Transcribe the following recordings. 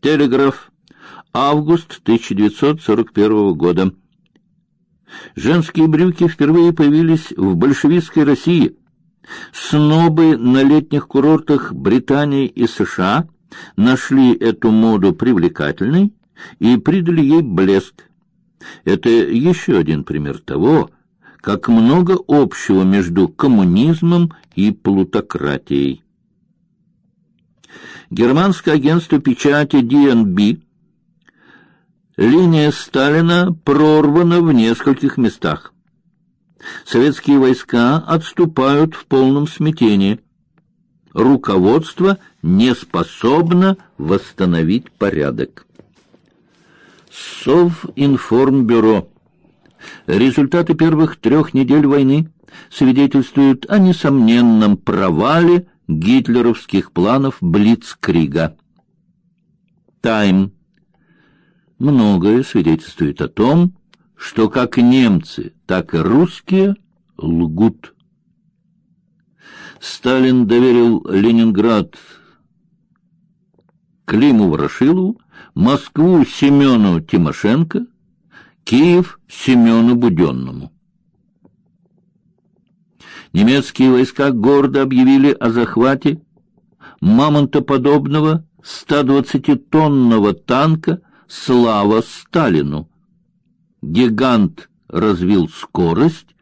Телеграф. Август 1941 года. Женские брюки впервые появились в большевистской России. Снобы на летних курортах Британии и США нашли эту моду привлекательной и придали ей блеск. Это еще один пример того, как много общего между коммунизмом и плутократией. Германское агентство печати DNB линия Сталина прорвана в нескольких местах. Советские войска отступают в полном смятении. Руководство не способно восстановить порядок. Совинформбюро. Результаты первых трех недель войны свидетельствуют о несомненном провале гитлеровских планов Блицкрига. Тайм. Многое свидетельствует о том, что как немцы, так и русские лгут. Сталин доверил Ленинград Климу Ворошилову, Москву Семену Тимошенко, Киев Семену Буденному. Немецкие войска гордо объявили о захвате мамонтоподобного 120-тонного танка «Слава Сталину». Гигант развил скорость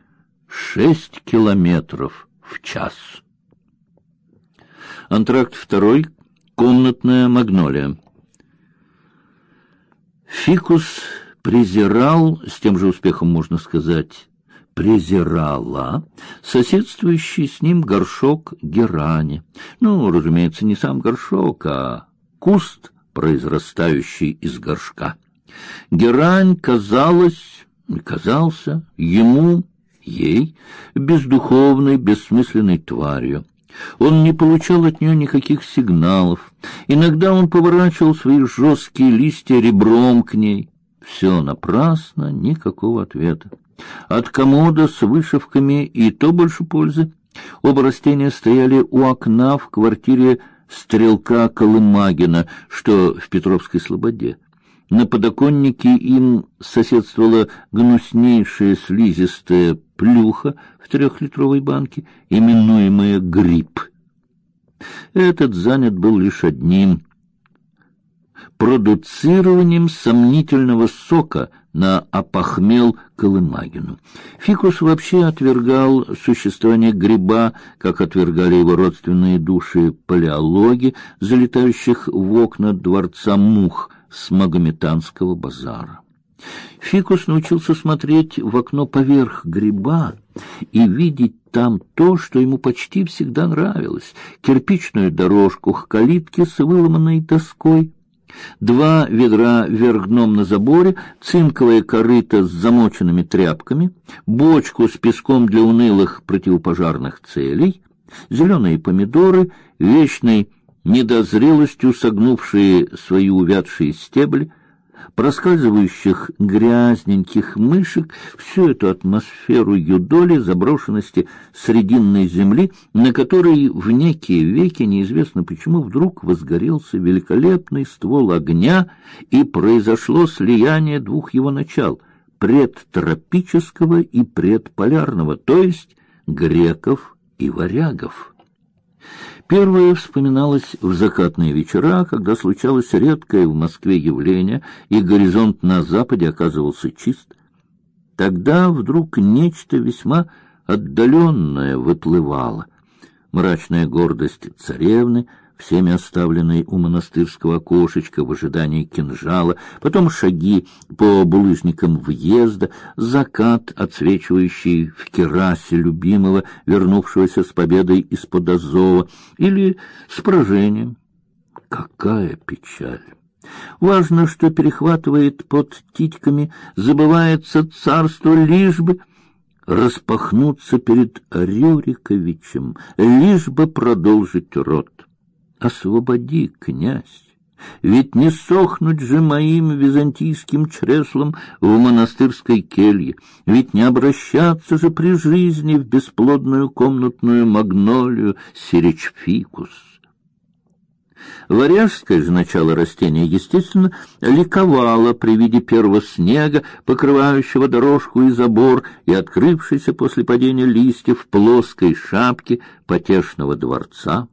6 километров в час. Антракт второй. Комнатная магнолия. Фикус презирал, с тем же успехом можно сказать, презирала соседствующий с ним горшок герани. Ну, разумеется, не сам горшок, а куст, произрастающий из горшка. Герань казалась, казался ему, ей, бездуховной, бессмысленной тварью. Он не получал от нее никаких сигналов. Иногда он поворачивал свои жесткие листья ребром к ней. Все напрасно, никакого ответа. От комода с вышивками и то больше пользы. Оба растения стояли у окна в квартире стрелка Колымагина, что в Петровской Слободе. На подоконнике им соседствовала гнуснейшая слизистая плюха в трехлитровой банке, именуемая гриб. Этот занят был лишь одним продуцированием сомнительного сока на опохмел Колымагину. Фикус вообще отвергал существование гриба, как отвергали его родственные души палеологи, залетающих в окна дворца мух с Магометанского базара. Фикус научился смотреть в окно поверх гриба и видеть там то, что ему почти всегда нравилось — кирпичную дорожку к калитке с выломанной доской, два ведра вверх дном на заборе, цинковое корыто с замоченными тряпками, бочку с песком для унылых противопожарных целей, зеленые помидоры, вечной недозрелостью согнувшие свои увядшие стебли, проскальзывающих грязненьких мышек, всю эту атмосферу юдоли, заброшенности срединной земли, на которой в некие веки неизвестно почему вдруг возгорелся великолепный ствол огня, и произошло слияние двух его начал — предтропического и предполярного, то есть греков и варягов. Первое вспоминалось в закатные вечера, когда случалось редкое в Москве явление, и горизонт на западе оказывался чист. Тогда вдруг нечто весьма отдаленное выплывало. Мрачная гордость царевны — всеми оставленный у монастырского окошечка в ожидании кинжала, потом шаги по булыжникам въезда, закат, отсвечивающий в керасе любимого, вернувшегося с победой из-под Азова, или с поражением. Какая печаль! Важно, что перехватывает под титьками, забывается царство, лишь бы распахнуться перед Рюриковичем, лишь бы продолжить род. Освободи, князь! Ведь не сохнуть же моим византийским чреслом в монастырской келье, ведь не обращаться же при жизни в бесплодную комнатную магнолию сиречфикус. Варяжское же начало растения, естественно, ликовало при виде первого снега, покрывающего дорожку и забор, и открывшейся после падения листьев плоской шапки потешного дворца.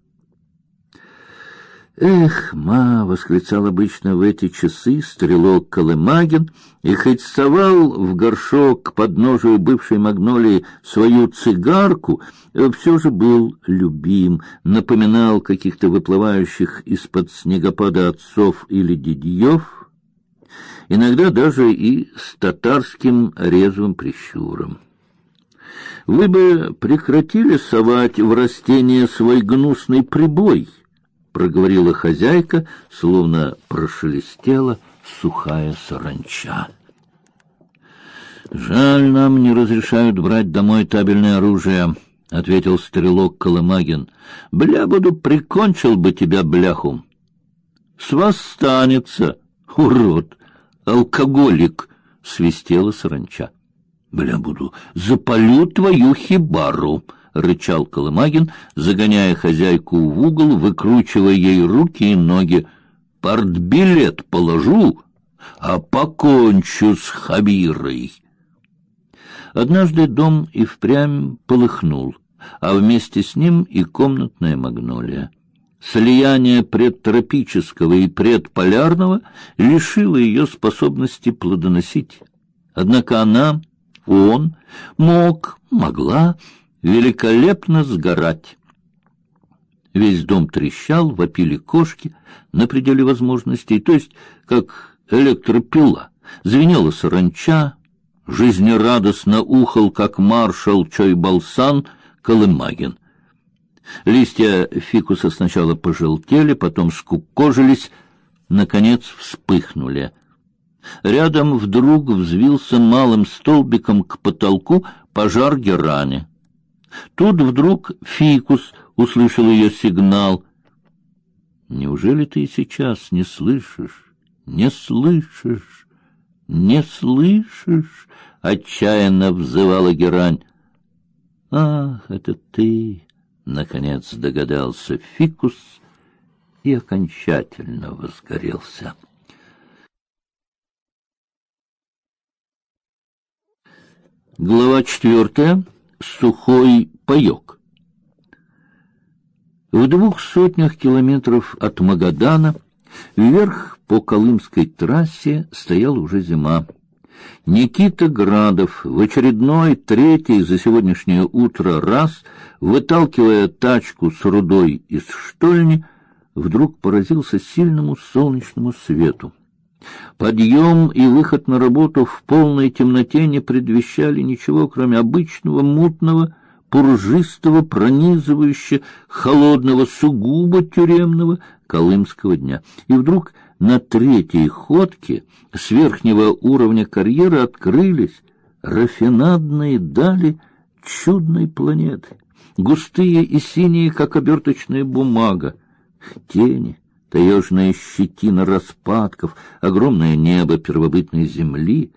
Эх, ма, восклицал обычно в эти часы стрелок Колымагин, и хоть совал в горшок к подножию бывшей магнолии свою цигарку, все же был любим, напоминал каких-то выплывающих из-под снегопада отцов или дедьев, иногда даже и с татарским резвым прищуром. Вы бы прекратили совать в растение свой гнусный прибой — проговорила хозяйка, словно прошелестела сухая саранча. Жаль, нам не разрешают брать домой табельное оружие, ответил стрелок Колымагин. Бля, буду прикончил бы тебя бляху. С вас станется, урод, алкоголик, свистела саранча. Бля, буду запалю твою хибару рычал Колымагин, загоняя хозяйку в угол, выкручивая ей руки и ноги. Портбилет положу, а покончу с Хабирой. Однажды дом и впрямь полыхнул, а вместе с ним и комнатная магнолия. Слияние предтропического и предполярного лишило ее способности плодоносить. Однако она, он, мог, могла великолепно сгорать. Весь дом трещал, вопили кошки на пределе возможностей, то есть как электропила. Звенела саранча, жизнерадостно ухал, как маршал Чойбалсан Колымагин. Листья фикуса сначала пожелтели, потом скукожились, наконец вспыхнули. Рядом вдруг взвился малым столбиком к потолку пожар герани. Тут вдруг Фикус услышал ее сигнал. Неужели ты сейчас не слышишь? Не слышишь? Не слышишь? Отчаянно взывала герань. Ах, это ты! Наконец догадался Фикус и окончательно возгорелся. Глава четвертая сухой паёк. В двух сотнях километров от Магадана вверх по Колымской трассе стояла уже зима. Никита Градов в очередной третий за сегодняшнее утро раз, выталкивая тачку с рудой из штольни, вдруг поразился сильному солнечному свету. Подъем и выход на работу в полной темноте не предвещали ничего, кроме обычного мутного, пуржистого, пронизывающего, холодного, сугубо тюремного колымского дня. И вдруг на третьей ходке с верхнего уровня карьеры открылись рафинадные дали чудной планеты, густые и синие, как оберточная бумага, тени таежная щетина распадков, огромное небо первобытной земли.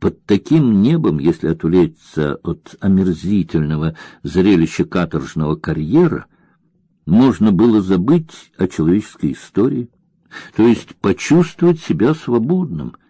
Под таким небом, если отвлечься от омерзительного зрелища каторжного карьера, можно было забыть о человеческой истории, то есть почувствовать себя свободным —